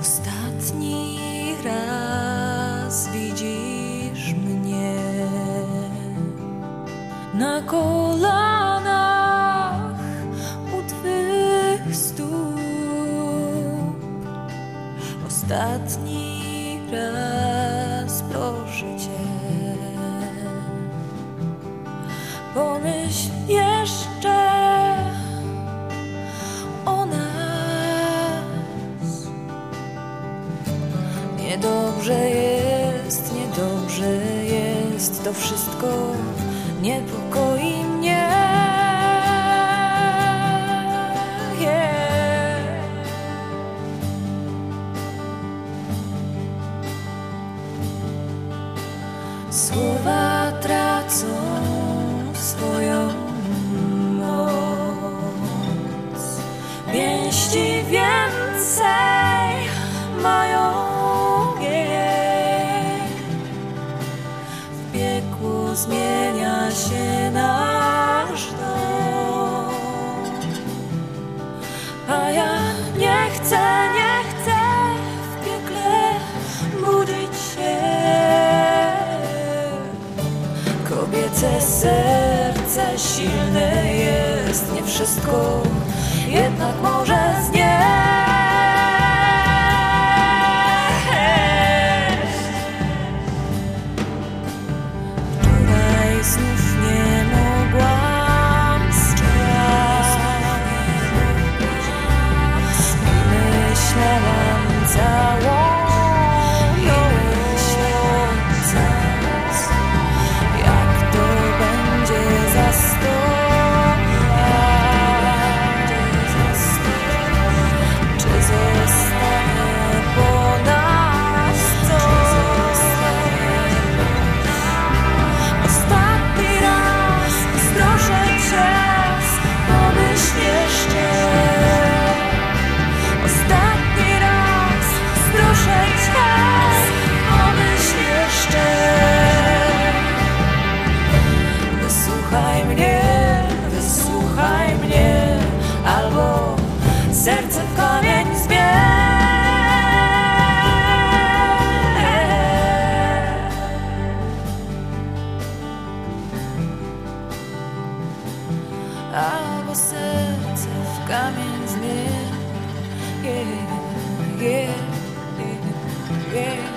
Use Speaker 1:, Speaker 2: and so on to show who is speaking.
Speaker 1: Ostatni raz widzisz mnie na kolanach u twych stóp. Ostatni raz proszę cię, pomyśl jeszcze Niedobrze jest, niedobrze jest, to wszystko niepokoi mnie. Słowa tracą swoją moc. Pięści więcej mają zmienia się nasz dom. A ja nie chcę, nie chcę w piekle budzić się. Kobiece serce silne jest, nie wszystko jednak może znieść. Albo serce w kamień zmień. Yeah, yeah, yeah, yeah.